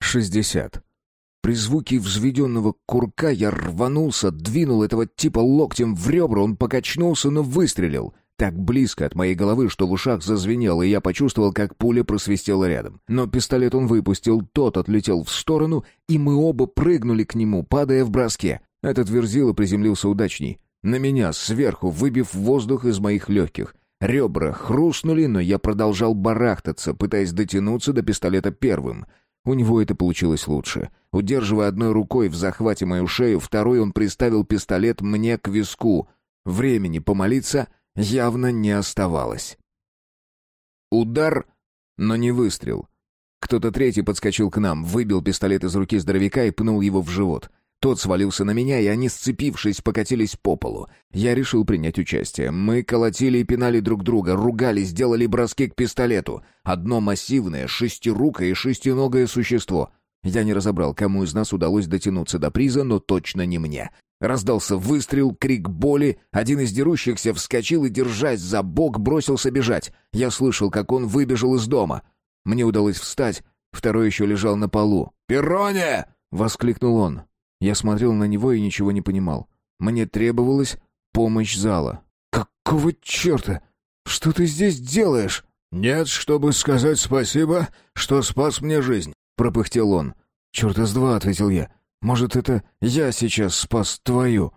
60. При звуке взведенного курка я рванулся, двинул этого типа локтем в ребра, он покачнулся, но выстрелил. Так близко от моей головы, что в ушах зазвенело, и я почувствовал, как пуля просвистела рядом. Но пистолет он выпустил, тот отлетел в сторону, и мы оба прыгнули к нему, падая в броске. Этот верзила приземлился удачней. На меня, сверху, выбив воздух из моих легких. Ребра хрустнули, но я продолжал барахтаться, пытаясь дотянуться до пистолета первым. У него это получилось лучше. Удерживая одной рукой в захвате мою шею, второй он приставил пистолет мне к виску. Времени помолиться явно не оставалось. Удар, но не выстрел. Кто-то третий подскочил к нам, выбил пистолет из руки здоровяка и пнул его в живот. Тот свалился на меня, и они, сцепившись, покатились по полу. Я решил принять участие. Мы колотили и пинали друг друга, ругались, делали броски к пистолету. Одно массивное, шестирукое и шестиногое существо. Я не разобрал, кому из нас удалось дотянуться до приза, но точно не мне. Раздался выстрел, крик боли. Один из дерущихся вскочил и, держась за бок, бросился бежать. Я слышал, как он выбежал из дома. Мне удалось встать. Второй еще лежал на полу. «Перроне!» — воскликнул он. Я смотрел на него и ничего не понимал. Мне требовалась помощь зала. «Какого черта? Что ты здесь делаешь?» «Нет, чтобы сказать спасибо, что спас мне жизнь», — пропыхтел он. «Черта с два», — ответил я. «Может, это я сейчас спас твою?»